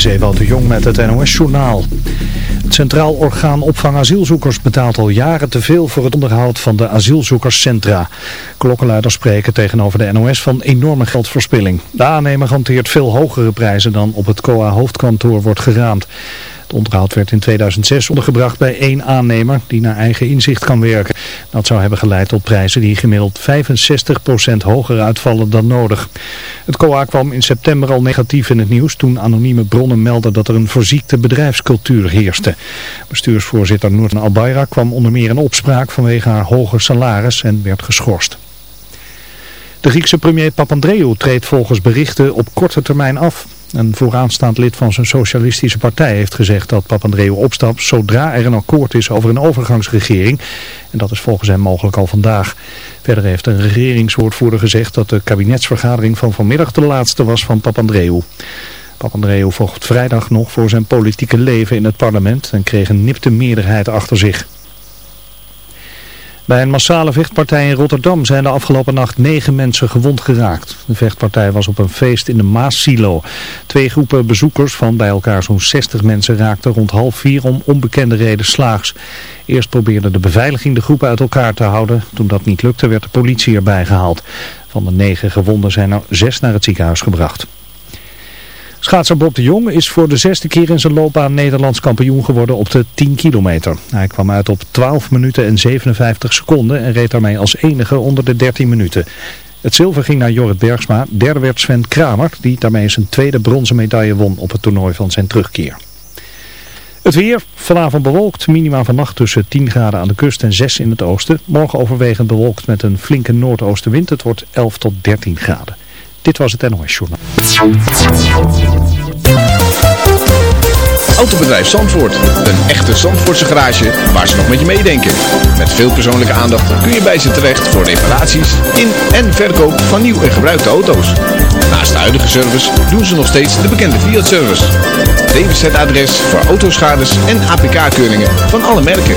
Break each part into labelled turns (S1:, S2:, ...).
S1: is Ewout de Jong met het NOS-journaal. Het Centraal Orgaan Opvang Asielzoekers betaalt al jaren te veel voor het onderhoud van de asielzoekerscentra. Klokkenluiders spreken tegenover de NOS van enorme geldverspilling. De aannemer hanteert veel hogere prijzen dan op het COA-hoofdkantoor wordt geraamd. Het onderhoud werd in 2006 ondergebracht bij één aannemer die naar eigen inzicht kan werken. Dat zou hebben geleid tot prijzen die gemiddeld 65% hoger uitvallen dan nodig. Het COA kwam in september al negatief in het nieuws toen anonieme bronnen melden dat er een verziekte bedrijfscultuur heerste. Bestuursvoorzitter Noorten Albayra kwam onder meer in opspraak vanwege haar hoge salaris en werd geschorst. De Griekse premier Papandreou treedt volgens berichten op korte termijn af. Een vooraanstaand lid van zijn socialistische partij heeft gezegd dat Papandreou opstapt zodra er een akkoord is over een overgangsregering. En dat is volgens hem mogelijk al vandaag. Verder heeft een regeringswoordvoerder gezegd dat de kabinetsvergadering van vanmiddag de laatste was van Papandreou. Papandreou vocht vrijdag nog voor zijn politieke leven in het parlement en kreeg een nipte meerderheid achter zich. Bij een massale vechtpartij in Rotterdam zijn de afgelopen nacht negen mensen gewond geraakt. De vechtpartij was op een feest in de Maas-silo. Twee groepen bezoekers van bij elkaar zo'n 60 mensen raakten rond half vier om onbekende reden slaags. Eerst probeerde de beveiliging de groepen uit elkaar te houden. Toen dat niet lukte werd de politie erbij gehaald. Van de negen gewonden zijn er zes naar het ziekenhuis gebracht. Schaatser Bob de Jong is voor de zesde keer in zijn loopbaan Nederlands kampioen geworden op de 10 kilometer. Hij kwam uit op 12 minuten en 57 seconden en reed daarmee als enige onder de 13 minuten. Het zilver ging naar Jorrit Bergsma, derde werd Sven Kramer, die daarmee zijn tweede bronzen medaille won op het toernooi van zijn terugkeer. Het weer, vanavond bewolkt, minima vannacht tussen 10 graden aan de kust en 6 in het oosten. Morgen overwegend bewolkt met een flinke noordoostenwind, het wordt 11 tot 13 graden. Dit was het NOS Journal.
S2: Autobedrijf Zandvoort. Een echte Zandvoortse garage waar ze nog met je meedenken. Met veel persoonlijke aandacht kun je bij ze terecht voor reparaties in en verkoop van nieuw en gebruikte auto's. Naast de huidige service doen ze nog steeds de bekende Fiat-service. DWZ-adres voor autoschades en APK-keuringen van alle merken.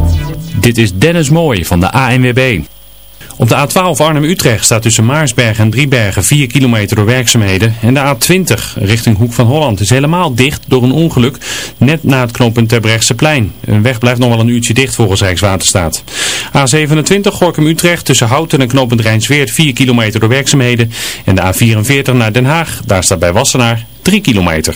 S3: Dit is Dennis Mooij van de ANWB. Op de A12 Arnhem-Utrecht staat tussen Maarsberg en Driebergen 4 kilometer door werkzaamheden. En de A20 richting Hoek van Holland is helemaal dicht door een ongeluk net na het knooppunt Terbrechtseplein. Een weg blijft nog wel een uurtje dicht volgens Rijkswaterstaat. A27 Gorkum-Utrecht tussen Houten en knooppunt Rijnsweert 4 kilometer door werkzaamheden. En de A44 naar Den Haag, daar staat bij Wassenaar 3 kilometer.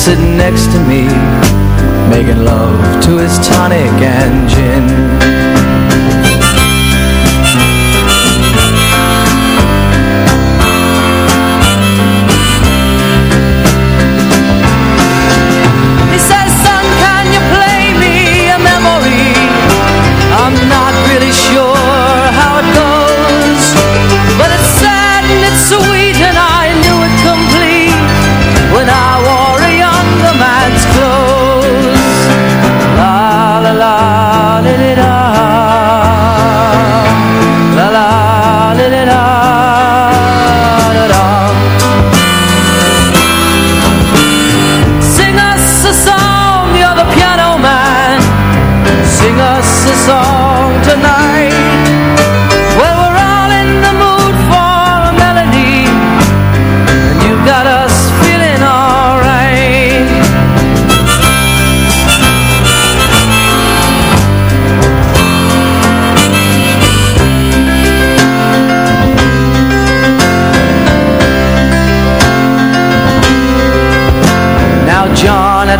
S4: Sitting next to me Making love to his tonic and gin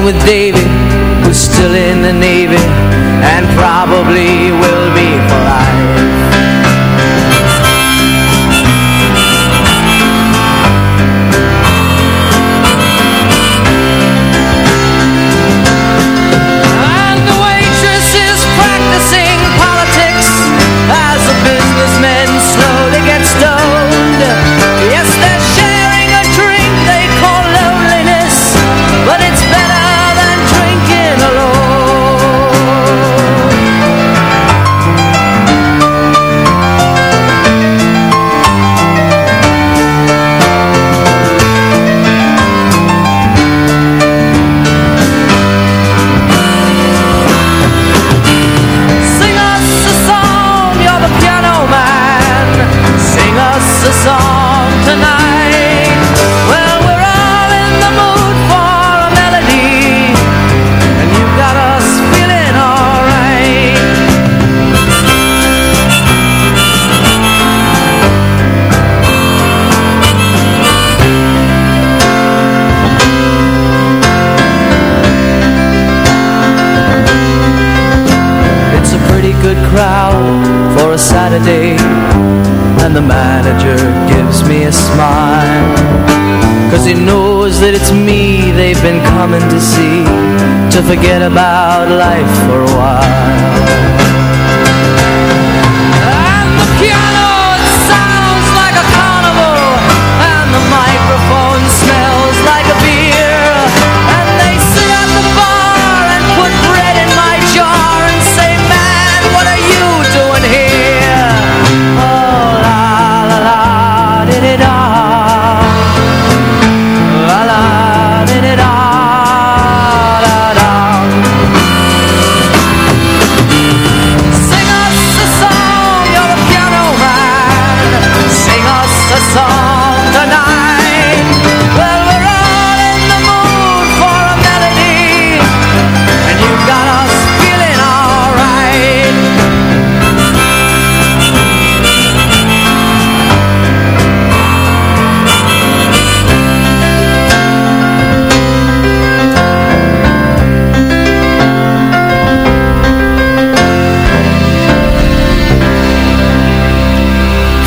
S4: with David, who's still in the Navy, and probably will. forget about life for a while.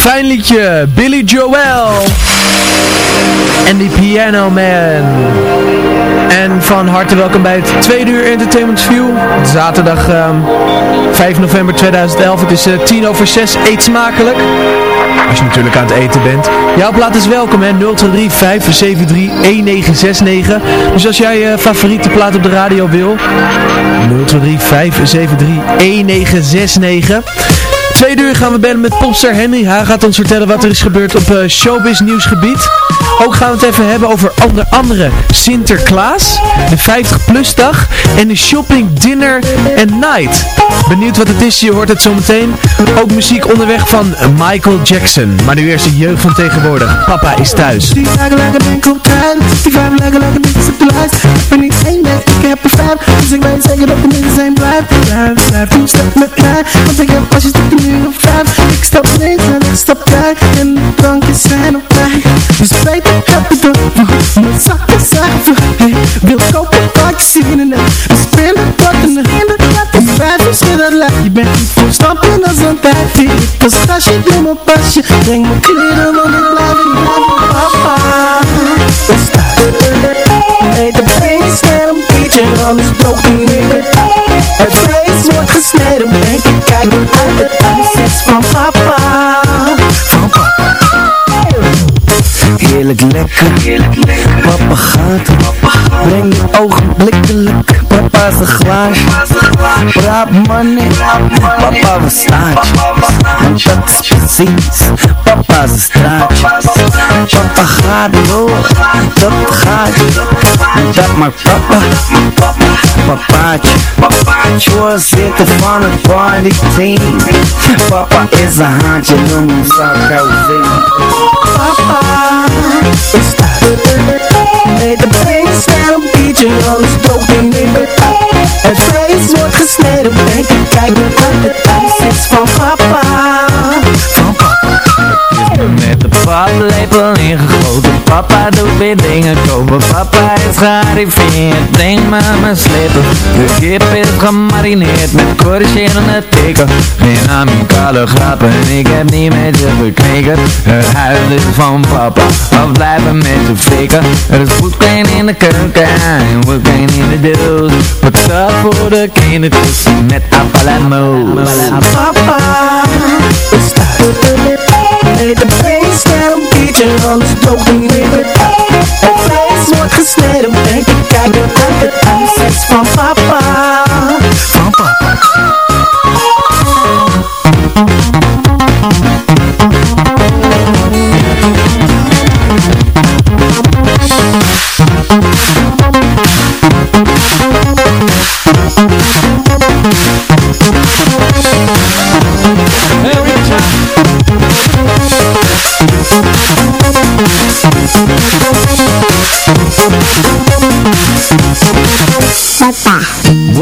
S5: Fijn liedje, Billy Joel. En die Piano Man. En van harte welkom bij het tweede uur Entertainment View. Zaterdag ehm, 5 november 2011. Het is eh, uh, 10 over 6. Eet smakelijk. Als je natuurlijk aan het eten bent. Jouw plaat is welkom hè. 023 573 1969. Dus als jij je favoriete plaat op de radio wil. 023 573 1969. Tweede uur gaan we bellen met popster Henry. Hij gaat ons vertellen wat er is gebeurd op uh, showbiz nieuwsgebied. Ook gaan we het even hebben over onder andere Sinterklaas, de 50PLUS dag en de shopping dinner and night. Benieuwd wat het is, je hoort het zometeen. Ook muziek onderweg van Michael Jackson. Maar nu eerst de jeugd van tegenwoordig. Papa is thuis
S6: dat ik muur op vijf Ik stap en ik stap daar, en de drankjes zijn op mij Dus ik heb het door, mijn zakken zijn voor Hey, wil kopen wat je zien en we spelen wat en Om vijf uur zit dat laat, je bent niet voor stappen als een tijd. Als tasje, doe mijn pasje, breng mijn kleren, want ik blijf in papa. De feest met een beetje, anders die nigger Het vlees denk ik, kijk uit het ijs is van papa Van papa
S4: Heerlijk lekker, papa gaat Breng je ogenblikkelijk, papa is een glaasje Praat money, papa we staat Want dat is precies, papa is een straatje Papa gaat door, dat gaat dat maakt papa, papaatje. Van het partyteam Papa is een haantje, noem
S6: Papa is de feest en een beetje, alles in nigger Het vlees wordt gesneden, denk ik, kijk naar
S4: paplepel ingegoten. Papa doet weer dingen kopen. Papa is gearriveerd. Breng me mijn slipper De kip is gemarineerd Met corrigerende tikken. Geen amicale grappen. Ik heb niet met je geknikkerd Het huis is van papa. Of blijven met je flikken Er is voetkleen in de keuken En voetkleen in de doos Patat voor de kindertjes? Met appel en moes
S6: Papa is thuis Nee, de feest en een beetje, alles dood in nigger Het vlees wordt gesneden, denk ik, kijk naar uit het ijs is van papa Van papa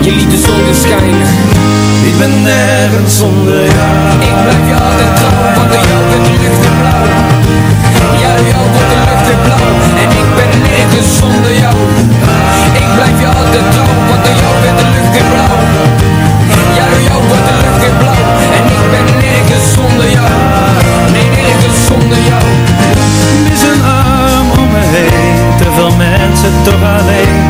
S7: Je liet de zon weer schijnen.
S8: Ik ben nergens zonder jou.
S7: Ik blijf je altijd trouw Want door jou wordt de lucht weer blauw. Ja, door jou wordt de lucht weer blauw. En ik ben nergens zonder jou. Ik blijf je altijd trouw Want door jou wordt de lucht weer blauw. Ja, door jou wordt de lucht weer blauw. En ik ben nergens zonder jou. Nee, nergens zonder jou.
S8: Mis een arm om me heen. Te veel mensen toch alleen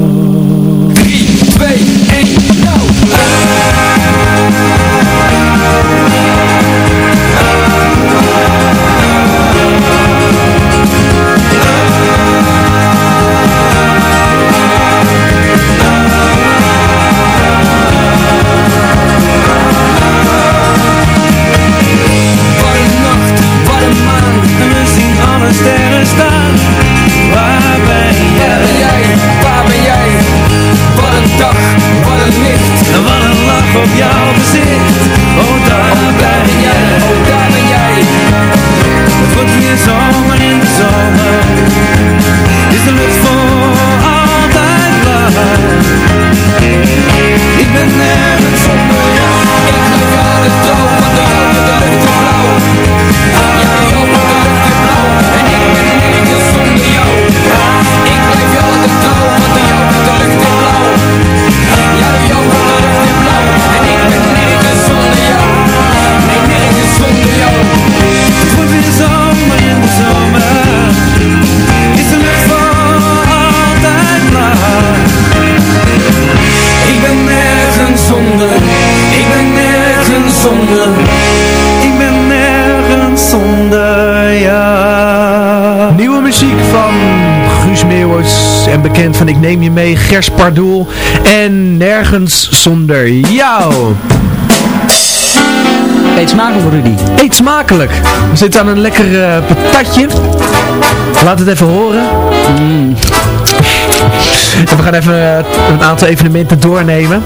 S5: Neem Je Mee, Gers Pardoel en Nergens Zonder Jou.
S9: Eet smakelijk, Rudy.
S5: Eet smakelijk. We zitten aan een lekker eh, patatje. Laat het even horen.
S9: Mm.
S5: En we gaan even eh, een aantal evenementen doornemen.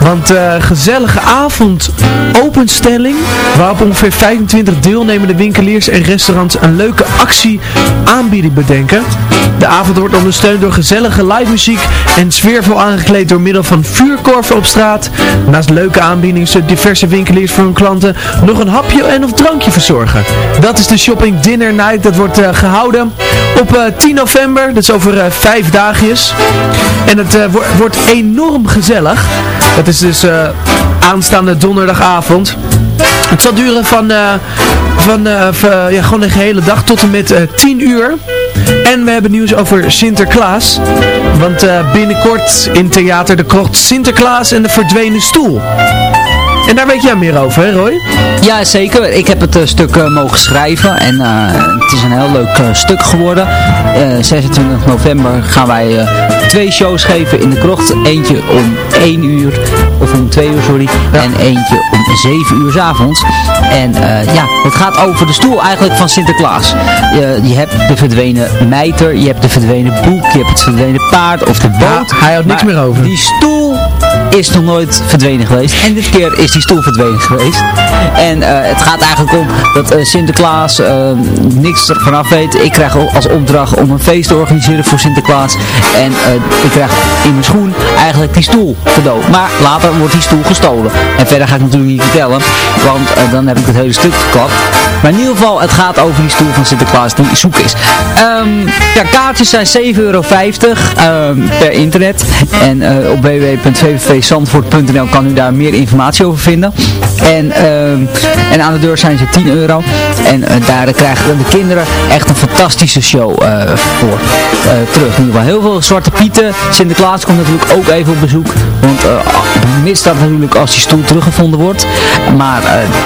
S5: Want eh, gezellige avond openstelling. Waarop ongeveer 25 deelnemende winkeliers en restaurants een leuke actie aanbieding bedenken. De avond wordt ondersteund door gezellige live muziek en sfeervol aangekleed door middel van vuurkorven op straat. Naast leuke aanbiedingen zullen diverse winkeliers voor hun klanten nog een hapje en of drankje verzorgen. Dat is de Shopping Dinner Night. Dat wordt eh, gehouden op eh, 10 november. Dat is over eh, vijf dagjes. En het eh, wo- wordt enorm gezellig. Het is dus eh, aanstaande donderdagavond. Het zal duren van, eh, van ja, gewoon de gehele dag tot en met eh 10 uur. En we hebben nieuws over Sinterklaas. Want binnenkort in Theater de Krocht Sinterklaas en de verdwenen stoel. En daar weet jij meer over, hè Roy?
S9: Ja, zeker. Ik heb het eh, stuk eh, mogen schrijven en eh, het is een heel leuk stuk geworden. Eh, 26 november gaan wij twee shows geven in de krocht. Eentje om 1 uur, of om 2 uur, sorry. En eentje om 7 uur 's avonds. En ja, het gaat over de stoel eigenlijk van Sinterklaas. Je, je hebt de verdwenen mijter, je hebt de verdwenen boek, je hebt het verdwenen paard of de boot.
S5: hij houdt niks meer over.
S9: Die stoel is nog nooit verdwenen geweest. En dit keer is die stoel verdwenen geweest. En eh, het gaat eigenlijk om dat eh, Sinterklaas eh, niks ervan af weet. Ik krijg als opdracht om een feest te organiseren voor Sinterklaas. En ik krijg in mijn schoen eigenlijk die stoel cadeau. Maar later wordt die stoel gestolen. En verder ga ik natuurlijk niet vertellen. Want dan heb ik het hele stuk verklapt. Maar in ieder geval, het gaat over die stoel van Sinterklaas die zoek is. Ehm, ja, kaartjes zijn 7,50 euro ehm, per internet. En op www.vvvzandvoort.nl kan u daar meer informatie over vinden. En, ehm, en aan de deur zijn ze 10 euro. En eh, daar krijgen de kinderen echt een fantastische show eh, voor eh, terug. In ieder geval heel veel zwarte pieten. Sinterklaas komt natuurlijk ook even op bezoek. Want mist dat natuurlijk als die stoel teruggevonden wordt. Maar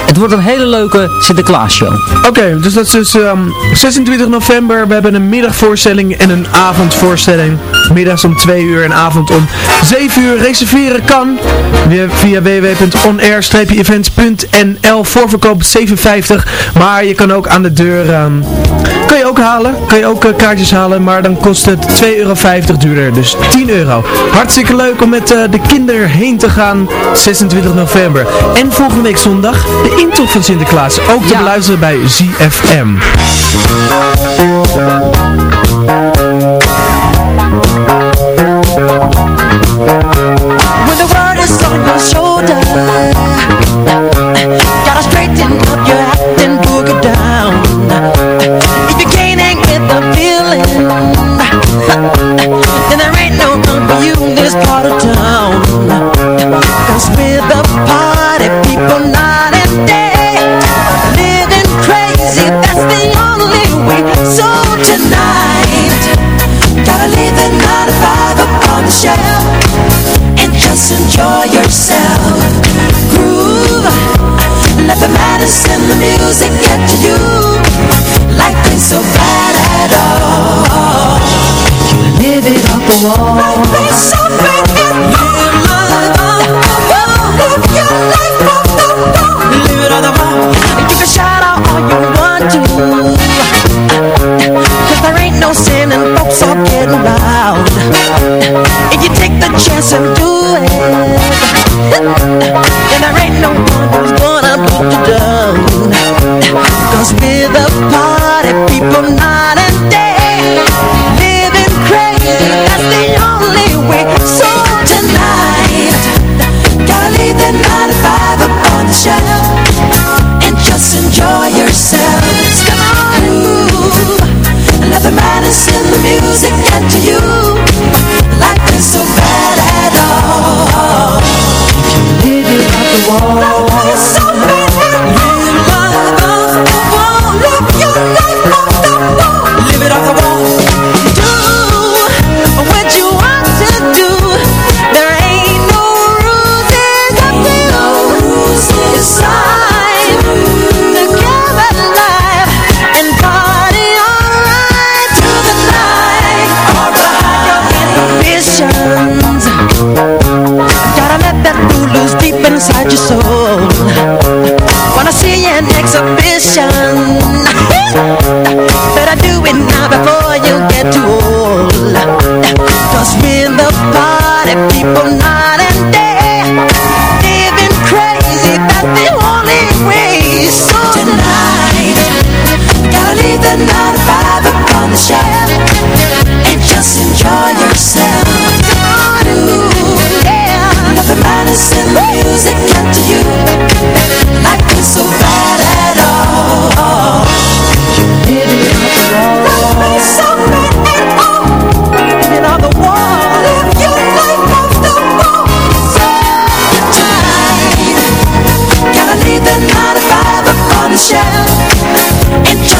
S9: het wordt een hele leuke Sinterklaas show.
S5: Oké, dus dat is dus ehm, 26 november. We hebben een middagvoorstelling en een avondvoorstelling. Middags om 2 uur en avond om 7 uur. Reserveren kan via, via www.onair-events.nl. Voorverkoop 57. Maar je kan ook aan de deur... ehm, kan je ook halen. Kan je ook eh, kaartjes halen. Maar dan kost het 2,50 euro duurder. Dus 10 euro. Hartstikke leuk om met eh, de kinderen heen te gaan. 26 november. En volgende week zondag de intocht van Sinterklaas. Ook te beluisteren bij ZFM.
S10: some do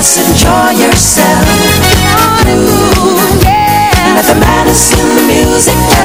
S10: Just enjoy yourself. Ooh, yeah. Let the madness in the music.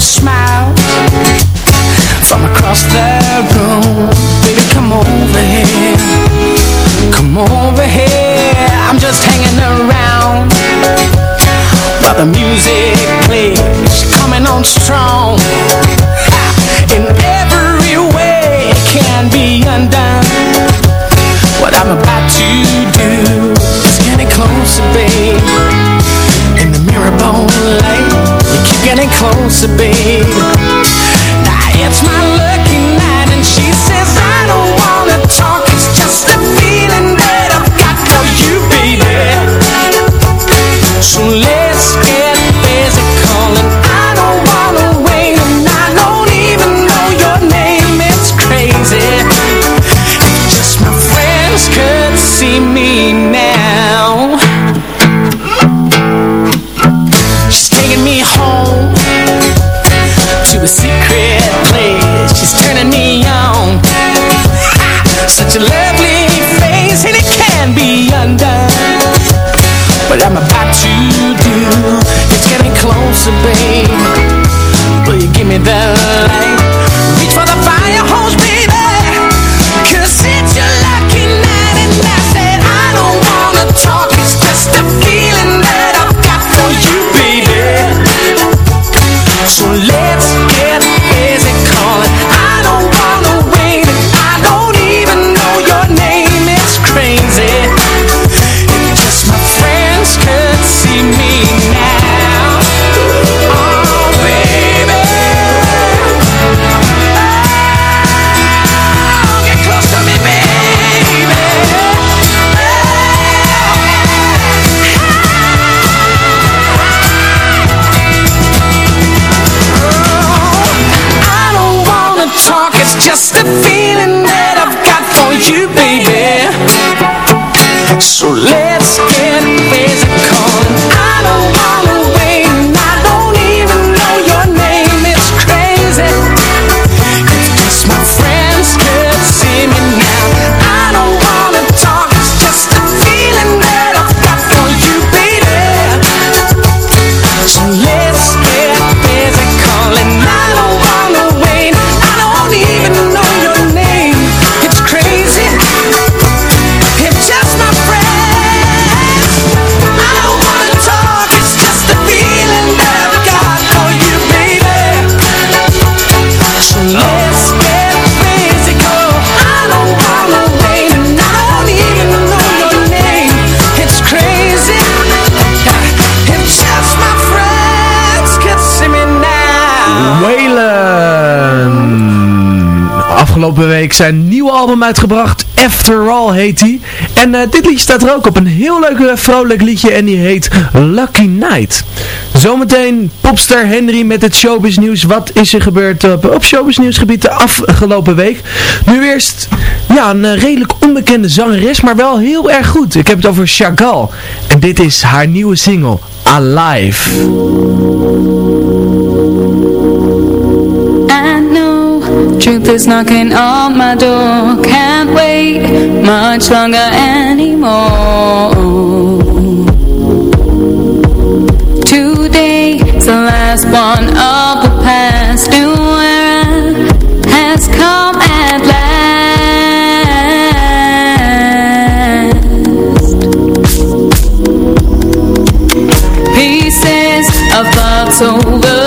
S11: smile. what you do It's getting closer, babe Will you give me the light? Reach for the fire hose,
S5: afgelopen week zijn nieuwe album uitgebracht. After All heet hij. En eh, dit liedje staat er ook op. Een heel leuk eh, vrolijk liedje en die heet Lucky Night. Zometeen popstar Henry met het showbiz nieuws. Wat is er gebeurd op, op showbiz nieuwsgebied de afgelopen week? Nu eerst ja, een eh, redelijk onbekende zangeres, maar wel heel erg goed. Ik heb het over Chagall. En dit is haar nieuwe single, Alive.
S12: Truth is knocking on my door. Can't wait much longer anymore. Today's the last one of the past. New era has come at last. Pieces of thoughts over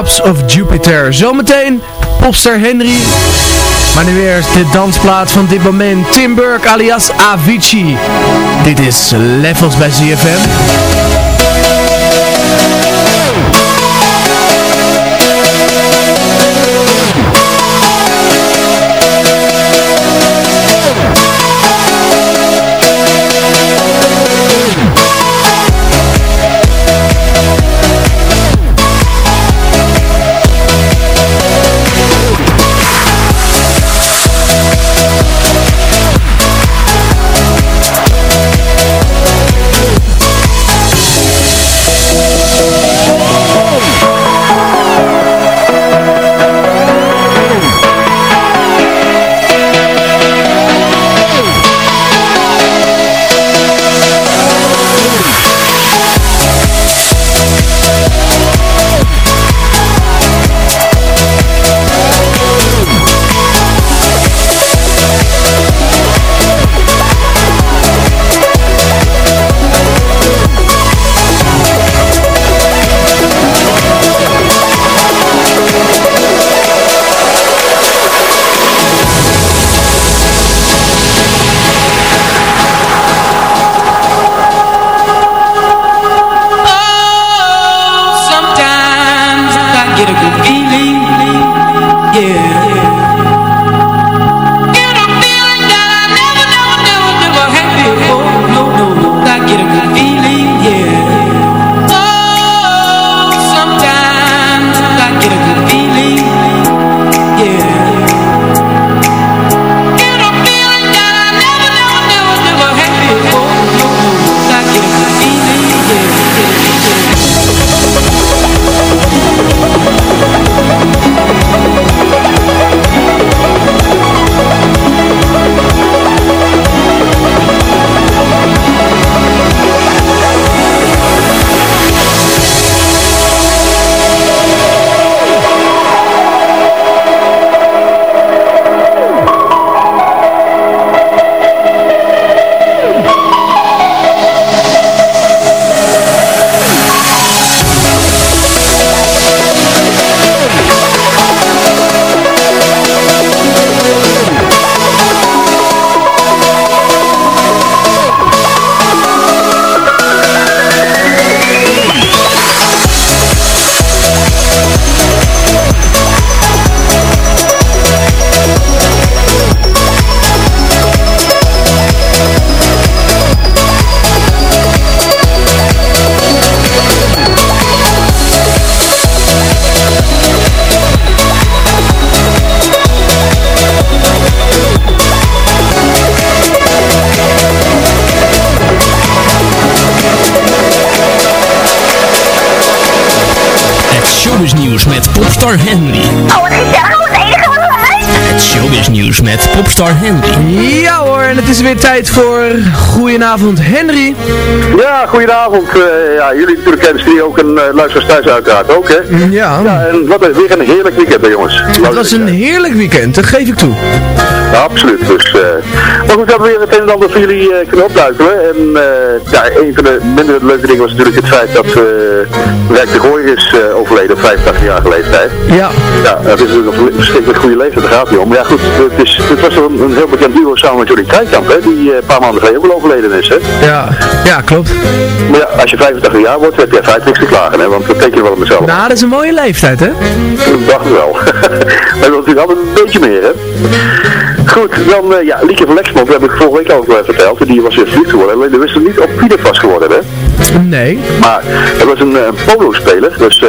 S12: Of
S5: Jupiter. Zometeen popster Henry. Maar nu eerst de dansplaat van dit moment. Tim Burke alias Avicii. Dit is Levels bij ZFM.
S13: Popstar Henry.
S10: Oh, wat gezellig, wat enige wat eruit.
S13: Het showbiz nieuws met popstar Henry.
S5: Ja hoor, en het is weer tijd voor Goedenavond Henry.
S14: Ja, goedenavond. Eh, ja, jullie natuurlijk kennen die ook een uh, luisteraars thuis uiteraard ook, hè?
S5: Ja.
S14: Ja, en wat een, weer een heerlijk weekend bij jongens.
S5: Het was een heerlijk weekend, dat geef ik toe.
S14: Ja, absoluut. Dus, eh, maar goed, we hebben weer het een en ander voor jullie eh, kunnen opduikelen. En eh, ja, een van de minder leuke dingen was natuurlijk het feit dat Rijk de Gooi is overleden op 85-jarige leeftijd.
S5: Ja.
S14: Ja, dat is natuurlijk een verschrikkelijk goede leeftijd, daar gaat hij om. Maar ja goed, het, is, het was een, een heel bekend duo samen met Johnny Krijkamp, hè, die een paar maanden geleden ook al overleden is, hè.
S5: Ja, ja klopt.
S14: Maar ja, als je 85 jaar wordt, heb je feitelijk niks te klagen, hè, want dat denk je wel op mezelf.
S5: Nou, dat is een mooie leeftijd, hè?
S14: Dat dacht ik wel. maar dat is natuurlijk altijd een beetje meer, hè. Goed, dan uh, ja, Lieke van Lexmond, dat heb ik vorige week al uh, verteld. Die was weer verliefd geworden. Alleen we wisten niet of wie was geworden, hè.
S5: Nee.
S14: Maar het was een, een polo-speler, dus uh,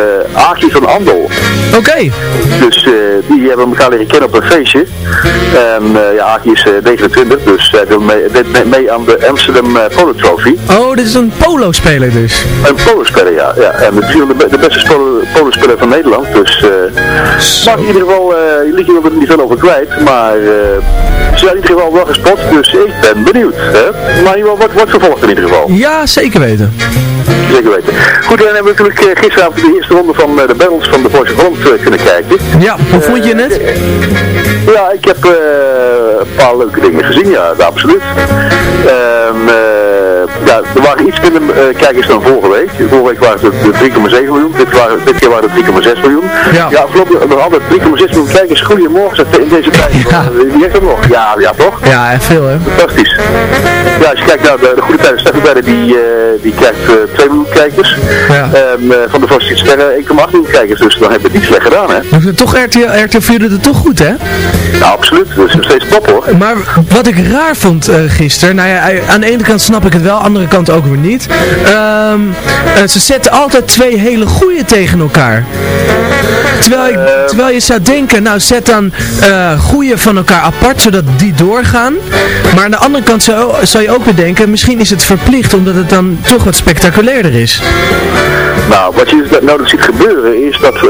S14: Aki van Andel.
S5: Oké.
S14: Dus uh, die hebben elkaar leren kennen op een feestje. En uh, ja, Aki is 29, dus hij wil mee, mee, mee, aan de Amsterdam Polo Trophy.
S5: Oh, dit is een polo-speler dus?
S14: Een polo-speler, ja. ja. En is de, de beste polo-speler van Nederland. Dus, maar in ieder geval, uh, liet je er niet veel over kwijt. Maar ze zijn in ieder geval wel gespot, dus ik ben benieuwd. Hè? Maar in ieder geval, wat, wat vervolgt in ieder geval?
S5: Ja, zeker weten. Thank you.
S14: Zeker weten. Goed, en dan hebben we natuurlijk eh, gisteravond de eerste ronde van eh, de battles van de of Holland eh, kunnen kijken.
S5: Ja, hoe vond je het?
S14: Ja, ik heb een paar leuke dingen gezien, ja, absoluut. Ehm, eh, ja, er waren iets minder kijkers dan vorige week. Vorige week waren het de 3,7 miljoen, dit, waren, dit keer waren het 3,6 miljoen.
S5: Ja.
S14: ja nog altijd 3,6 miljoen kijkers. Goedemorgen, in deze tijd.
S5: Ja.
S14: Wie heeft dat nog? Ja, ja toch?
S5: Ja, veel hè?
S14: Fantastisch. Ja, als je kijkt naar de, de goede tijden, Stefan Bedden, die, eh, die krijgt eh 2 miljoen kijkers.
S5: Ja.
S14: Ehm, eh, van de Vaste Sterren 1,8 miljoen kijkers, dus dan hebben we het niet slecht gedaan, hè?
S5: Dus toch RTL, RTL vierde het toch goed hè?
S14: Nou, absoluut. Dat is nog steeds top, hoor.
S5: Maar wat ik raar vond eh gisteren, nou ja, aan de ene kant snap ik het wel, aan de andere kant ook weer niet. Ehm, eh, ze zetten altijd twee hele goede tegen elkaar. Terwijl, ik, terwijl je zou denken, nou zet dan eh goede van elkaar apart, zodat die doorgaan. Maar aan de andere kant zou, zou je ook weer denken, misschien is het verplicht, omdat het dan toch wat spectaculairder is.
S14: Nou, wat je nou dat ziet gebeuren is dat eh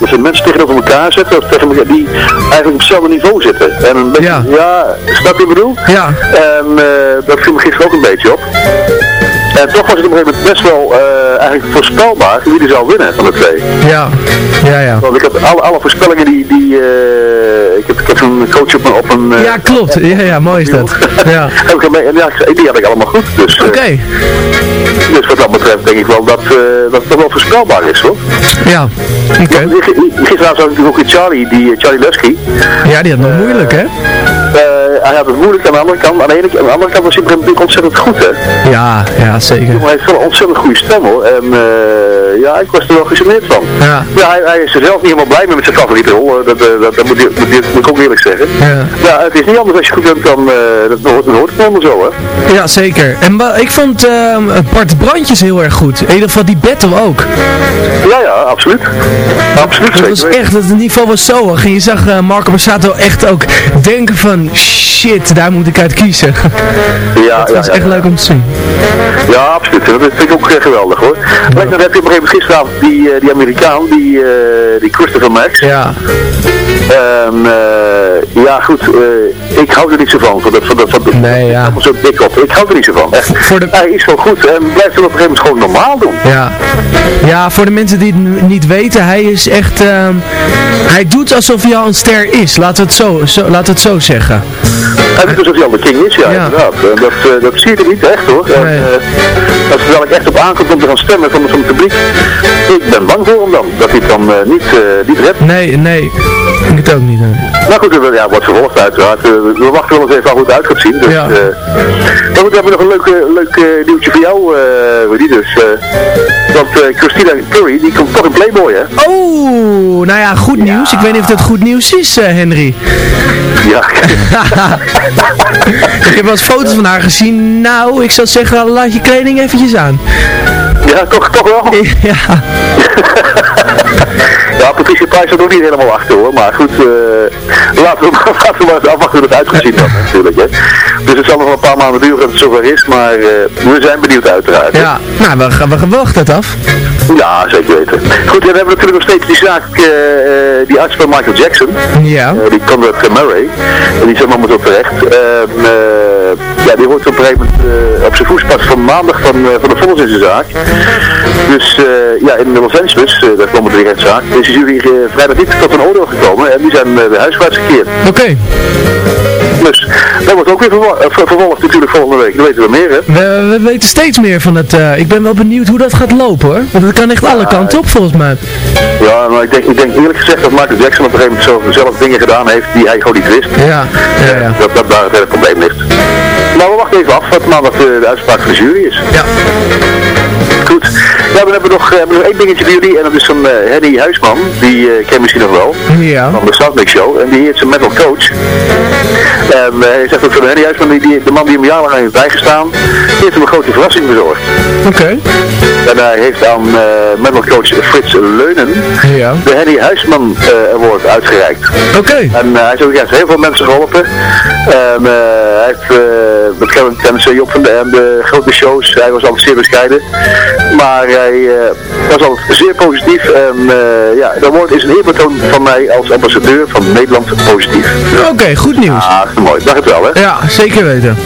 S14: als je mensen tegenover elkaar zetten, of tegen elkaar, die eigenlijk op hetzelfde niveau zitten. En een beetje,
S5: Ja.
S14: ja, snap je wat ik bedoel?
S5: Ja.
S14: En eh, dat viel me gisteren ook een beetje op. En toch was het op een gegeven moment best wel eh, eigenlijk voorspelbaar wie er zou winnen van de twee.
S5: Ja, ja, ja.
S14: Want ik heb alle, alle voorspellingen die, die eh, ik heb, ik heb zo'n coach op een, op een eh,
S5: Ja, klopt. Ja, ja, mooi is dat. Ja.
S14: heb ik ermee- en ja, die had ik allemaal goed. Dus, eh,
S5: Oké.
S14: dus wat dat betreft denk ik wel dat, eh, dat het wel voorspelbaar is hoor.
S5: Ja. Oké.
S14: Gisteravond zag ik natuurlijk ook Charlie, die eh, Charlie Lusky.
S5: Ja, die had nog moeilijk hè?
S14: Eh, hij had het moeilijk aan de andere kant. Aan de, ene, aan de andere kant was hij natuurlijk ontzettend goed hè.
S5: Ja, ja, zeker.
S14: Maar hij heeft wel een ontzettend goede stem hoor. En eh, ja, ik was er wel gegeneerd van.
S5: Ja.
S14: hij, hij is er zelf niet helemaal blij mee met zijn favoriete rol. eh, Dat, dat, dat moet, ik- moet, ik- moet ik ook eerlijk zeggen.
S5: Ja.
S14: Ja, het is niet anders als je goed bent dan, eh dat hoort, dat hoort het allemaal zo hè.
S5: Ja, zeker. En ik vond ehm, Bart Brandjes heel erg goed. In ieder geval die battle ook.
S14: Ja, ja, absoluut. Absoluut,
S5: Dat
S14: zeker
S5: was echt, het niveau was zo hoog. En je zag Marco Borsato echt ook denken van, shit, daar moet ik uit kiezen.
S14: Ja,
S5: dat
S14: ja,
S5: was
S14: ja,
S5: echt
S14: ja.
S5: leuk om te zien.
S14: Ja, absoluut. Dat vind ik ook eh, geweldig hoor. Kijk, dan heb je op een gegeven moment gisteravond die, eh, die Amerikaan, die, eh, die Christopher Max.
S5: Ja.
S14: Eh, ja, goed, ik hou er niet zo van. van dat, van dat, van dat,
S5: Nee, ja.
S14: zo dik op. Ik hou er niet zo van. Echt. Hij is wel goed en blijft het op een gegeven moment gewoon normaal doen.
S5: Ja. ja, voor de mensen die het niet weten, hij is echt, ehm, hij doet alsof hij al een ster is. Laten we het zo, zo, laten we het zo zeggen.
S14: Hij doet alsof hij al de king is, ja, inderdaad. En dat, eh, dat zie je er niet echt hoor. En, eh, als het er wel echt op aankomt om te gaan stemmen van, van het publiek, ik ben bang voor hem dan. Dat hij het dan eh, niet, eh, niet redt.
S5: Nee, nee, ik het ook niet. nee.
S14: Nou goed, eh, ja, wordt vervolgd uiteraard. Eh, we we wachten wel eens even hoe het uit gaat zien. Dus,
S5: Ja.
S14: eh, maar goed, we hebben nog een leuk, eh, leuk eh, nieuwtje voor jou, eh Rudy. Dus, eh, want eh, Christina Curry, die komt toch in Playboy, hè?
S5: Oh, nou ja, goed nieuws. Ik weet niet of het goed nieuws is, eh, Henry.
S14: Ja.
S5: ik heb eens foto's van haar gezien. Nou, ik zou zeggen, laat je kleding eventjes aan.
S14: Ja, toch, toch wel.
S5: Ja.
S14: Ja, Patricia Prijs staat ook niet helemaal achter hoor, maar goed, eh, laten, we, maar- laten we maar eens afwachten hoe het uitgezien heeft natuurlijk. Hè. Dus het zal nog wel een paar maanden duren dat het zover is, maar eh, we zijn benieuwd uiteraard. hè.
S5: Ja, nou, we, gaan- we wachten het af.
S14: Ja, zeker weten. Goed, en dan hebben we natuurlijk nog steeds die zaak, eh, die arts van Michael Jackson.
S5: Ja.
S14: Die Conrad Murray. En die zit momenteel terecht. Ehm, eh, ja, die wordt op een gegeven moment op zijn voetspas van maandag van, van de zijn zaak. Dus eh, ja, in Los Angeles, eh, daar komt de rechtszaak, is de jury eh, vrijdag niet tot een oordeel gekomen. En die zijn weer huiswaarts gekeerd.
S5: Oké.
S14: Dus dat wordt ook weer vervolgd natuurlijk volgende week. Dan weten we meer, hè?
S5: We, we weten steeds meer van het... ik ben wel benieuwd hoe dat gaat lopen hoor. Want het kan echt alle kanten op volgens mij.
S14: Ja, maar ik denk, ik denk eerlijk gezegd dat Michael Jackson op een gegeven moment zelf, zelf dingen gedaan heeft die hij gewoon niet wist.
S5: Ja, ja, ja.
S14: Dat, dat daar het hele probleem ligt. Maar we wachten even af wat maandag de, de uitspraak van de jury is.
S5: Ja.
S14: Goed. Ja, dan hebben we nog, eh, hebben we nog één dingetje voor jullie. En dat is van eh Henny Huisman. Die eh, ken je misschien nog wel.
S5: Ja.
S14: Van de Soundmix Show. En die heeft zijn metal coach. En hij zegt ook van Henny Huisman, die, die, de man die hem jarenlang heeft bijgestaan, die heeft hem een grote verrassing bezorgd.
S5: Oké.
S14: En hij heeft aan metal coach Frits Leunen
S5: Ja.
S14: de Henny Huisman Award uitgereikt.
S5: Oké.
S14: En hij heeft ook echt heel veel mensen geholpen. En eh, hij heeft uh, bekend tijdens Job van de, en de grote shows, hij was altijd zeer bescheiden. Maar hij hij uh, was altijd zeer positief. En uh, ja, dat woord is een eerbetoon van mij als ambassadeur van Nederland positief.
S5: Oké, goed nieuws.
S14: Ah, mooi. Dag het wel, hè?
S5: Ja, zeker weten.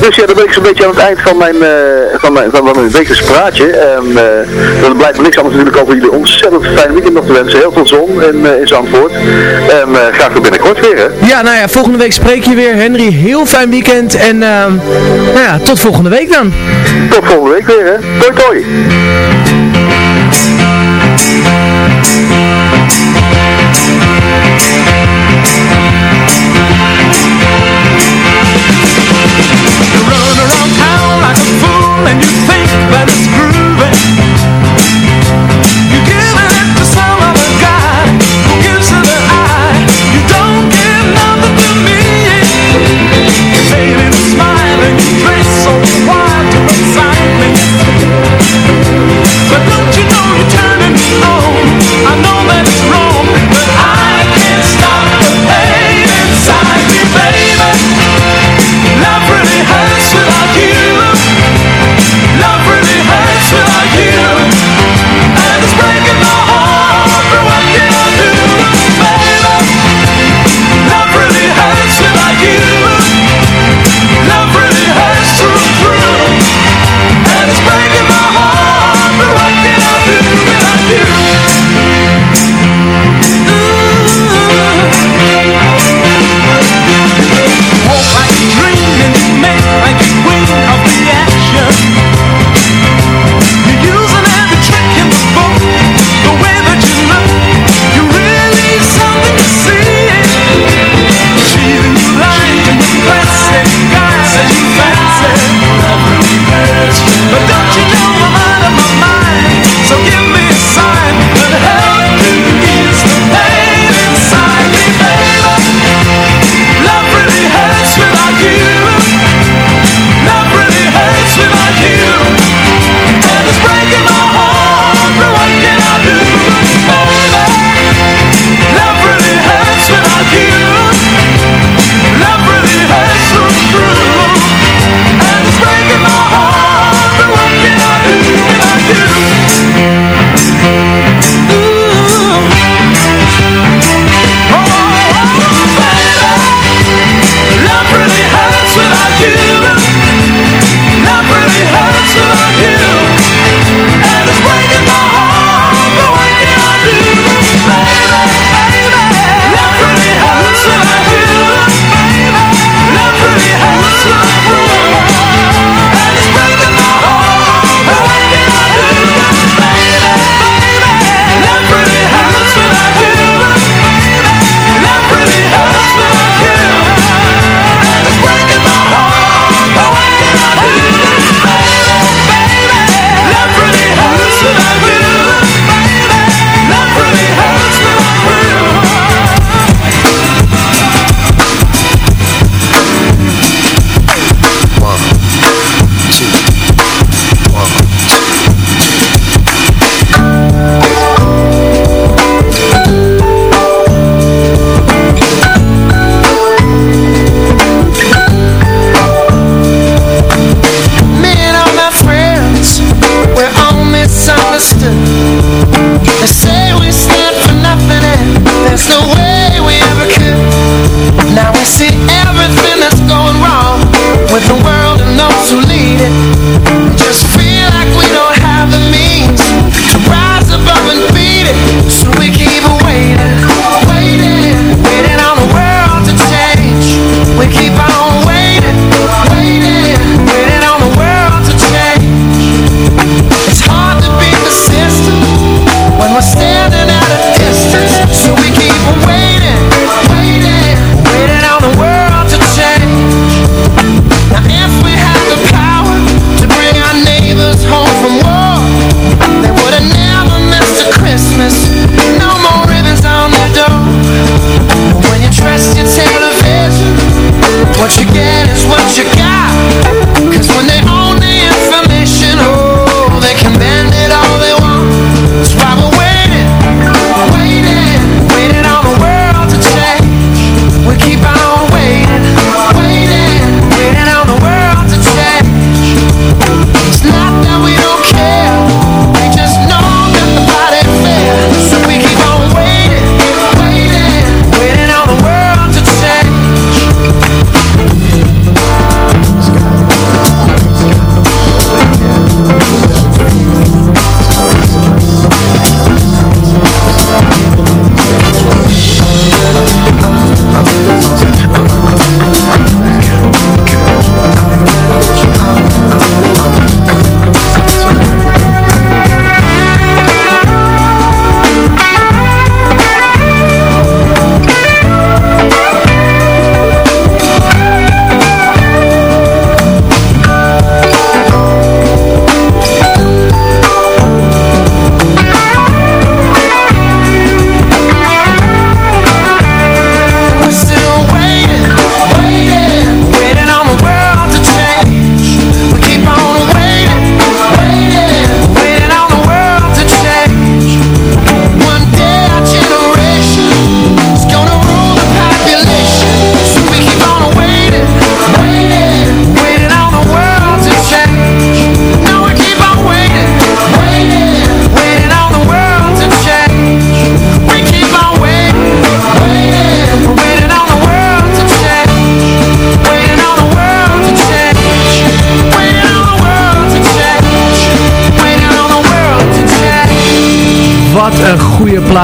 S14: Dus ja, dan ben ik zo'n beetje aan het eind van mijn, uh, van mijn, van mijn wekelijks praatje. En dan blijft me niks anders natuurlijk over jullie ontzettend fijn weekend nog te wensen. Heel veel zon in, in Zandvoort. En graag tot binnenkort weer, hè?
S5: Ja, nou ja, volgende week spreek je weer. Henry, heel fijn weekend. En nou ja, tot volgende week dan.
S14: Tot volgende week weer, hè. Toi, toi.
S8: And you think that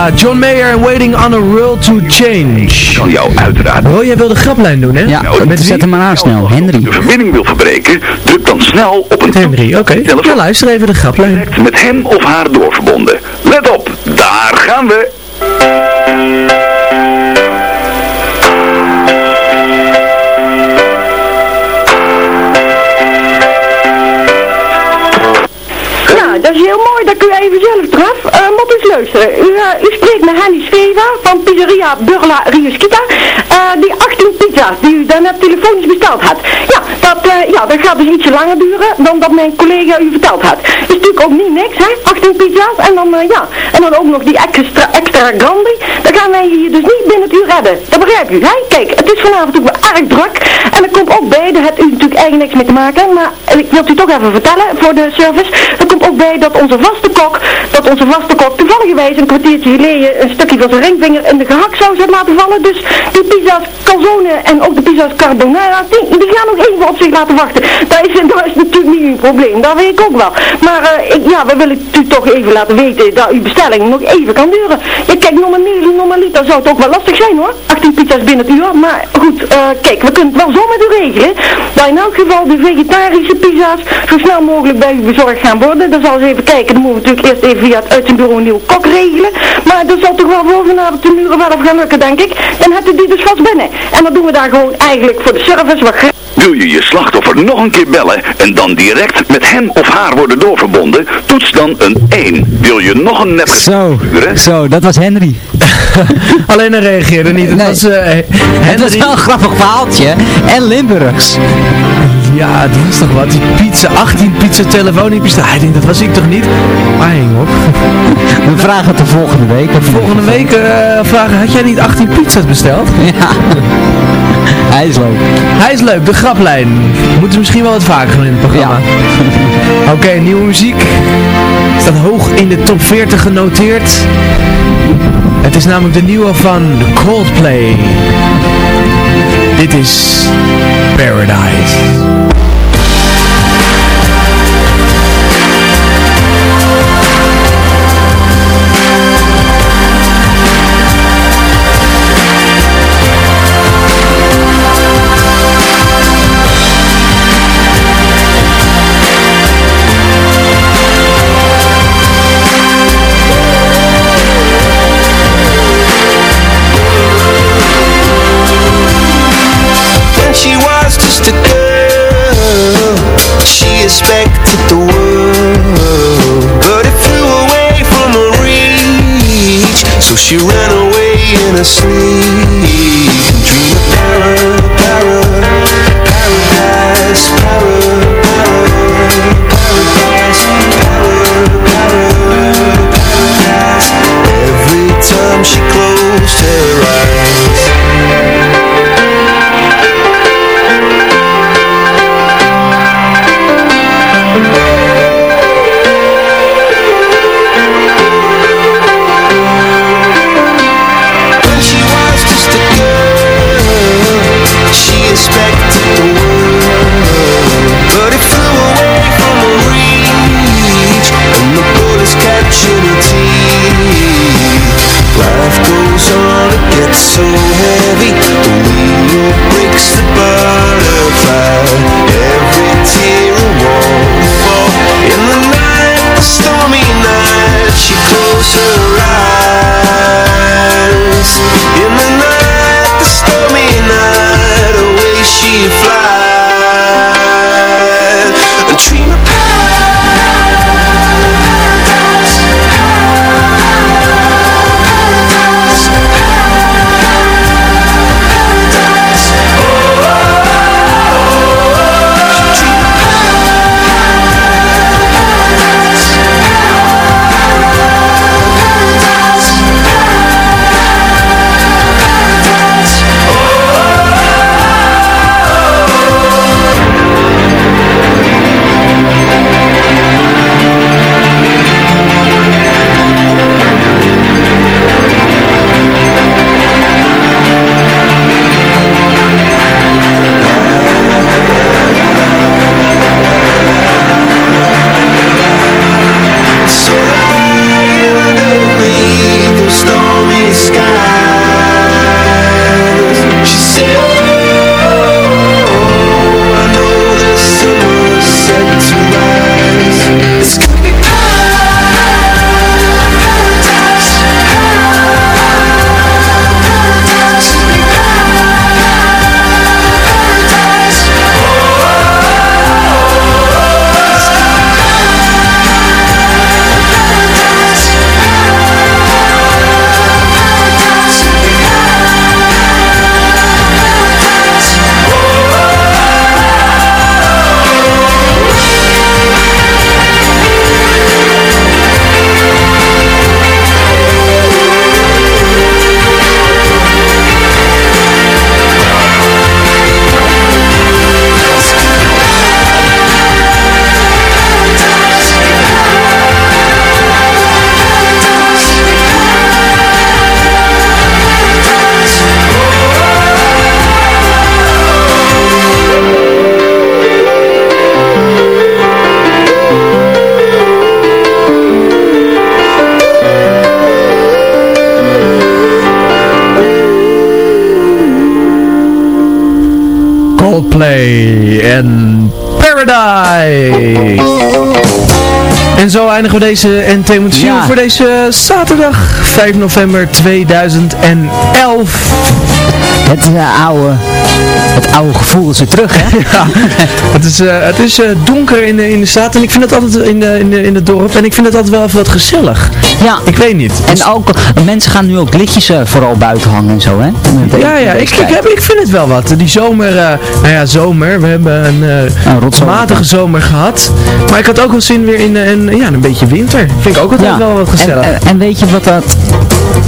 S5: plaat. John Mayer en Waiting on a World to Change.
S15: kan jou uiteraard.
S5: Oh, jij wil de graplijn doen, hè?
S9: Ja,
S5: Met wie?
S9: zet hem maar aan snel. Henry.
S15: de verbinding wil verbreken, druk dan snel op een
S5: Henry, oké. Ja, luister even de graplijn.
S15: met hem of haar doorverbonden. Let op, daar gaan we.
S16: U, eh, u spreekt met Henny Sveva van Pizzeria Burla Riuskita. Eh, 18 pizza's die u daarnet telefonisch besteld had. Ja dat, eh, ja, dat gaat dus ietsje langer duren dan dat mijn collega u verteld had. Is natuurlijk ook niet niks, hè? 18 pizza's en dan, eh, ja. En dan ook nog die extra, extra grandi. Dan gaan wij hier dus niet binnen het uur redden. Dat begrijp u, hè? Kijk, het is vanavond natuurlijk wel erg druk. En er komt ook bij, daar heeft u natuurlijk eigenlijk niks mee te maken. Maar ik wil u toch even vertellen voor de service. Er komt ook bij dat onze vaste kok, dat onze vaste kok toevallig een kwartiertje geleden een stukje van zijn ringvinger in de gehaktsaus heeft laten vallen. Dus die pizza's en ook de pizza's carbonara, die, gaan nog even op zich laten wachten. Dat is, dat is natuurlijk niet uw probleem, dat weet ik ook wel. Maar eh, ik, ja, we willen u toch even laten weten dat uw bestelling nog even kan duren. Ja, kijk, normaliter, normaliter zou het ook wel lastig zijn hoor. 18 pizza's binnen het uur. Maar goed, eh, kijk, we kunnen het wel zo met u regelen. Dat in elk geval de vegetarische pizza's zo snel mogelijk bij u bezorgd gaan worden. Dan zal eens even kijken, dan moeten we natuurlijk eerst even via het uitzendbureau een nieuw kok regelen. Maar dat zal toch wel voor vanavond de muren wel of gaan lukken, denk ik. Dan hebt u die dus vast binnen. En dan doen we daar gewoon eigenlijk voor de service wat
S15: Wil je je slachtoffer nog een keer bellen en dan direct met hem of haar worden doorverbonden? Toets dan een 1. Wil je nog een nep...
S9: Zo, zo, dat was Henry.
S5: Alleen hij reageerde niet. Het was, eh,
S9: Het was wel een grappig verhaaltje. En Limburgs.
S5: Ja, dat is toch wat. Die pizza, 18 pizza telefoniepizza. Hij denkt, dat was ik toch niet? Maar hij hing op.
S9: We vragen het de volgende week.
S5: Volgende week eh, vragen, had jij niet 18 pizza's besteld?
S9: Ja. Hij is leuk.
S5: Hij is leuk, de graplijn. Moeten ze misschien wel wat vaker doen in het programma. Oké, nieuwe muziek. Staat hoog in de top 40 genoteerd. Het is namelijk de nieuwe van Coldplay. Dit is Paradise. asleep En Paradise. En zo eindigen we deze Entertainment View
S9: Ja.
S5: voor deze zaterdag 5 november 2011.
S9: Het eh, oude, het oude gevoel is weer terug, hè?
S5: Ja, het is, eh, het is eh, donker in de, in de stad en ik vind het altijd in, de, in, de, in het dorp en ik vind het altijd wel even wat gezellig.
S9: Ja.
S5: Ik weet niet.
S9: En ook, mensen gaan nu ook lichtjes vooral buiten hangen en zo, hè?
S5: Ja, ja, ik, ik, heb, ik vind het wel wat. Die zomer, nou ja, zomer. We hebben een
S9: rotzomer.
S5: matige zomer gehad. Maar ik had ook wel zin weer in een, ja, een beetje winter. Vind ik ook altijd
S9: Ja.
S5: wel wat
S9: En,
S5: gezellig.
S9: eh, en weet je wat dat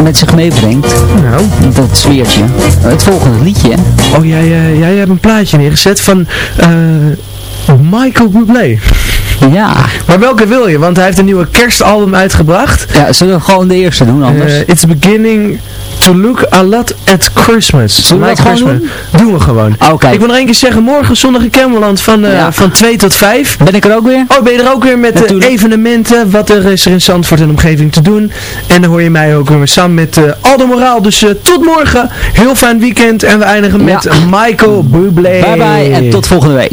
S9: met zich meebrengt?
S5: nou.
S9: Dat sfeertje. Het volgende liedje.
S5: Oh, jij, eh, jij hebt een plaatje neergezet van eh, Michael Bublé.
S9: Ja.
S5: Maar welke wil je? Want hij heeft een nieuwe kerstalbum uitgebracht.
S9: Ja, zullen we gewoon de eerste doen anders?
S5: Eh, it's beginning to look a lot at Christmas.
S9: Zullen we dat
S5: Christmas. Doen we gewoon.
S9: Oké.
S5: Ik wil nog één keer zeggen, morgen zondag in Kemmerland van, eh,
S9: Ja.
S5: van 2 tot 5.
S9: Ben ik er ook weer?
S5: Oh, ben je er ook weer met de
S9: Natuurlijk.
S5: evenementen, wat er is er in Zandvoort en omgeving te doen. En dan hoor je mij ook weer samen met eh Aldo Moraal. Dus eh, tot morgen, heel fijn weekend en we eindigen met
S9: Ja.
S5: Michael Bublé.
S9: Bye bye en tot volgende week.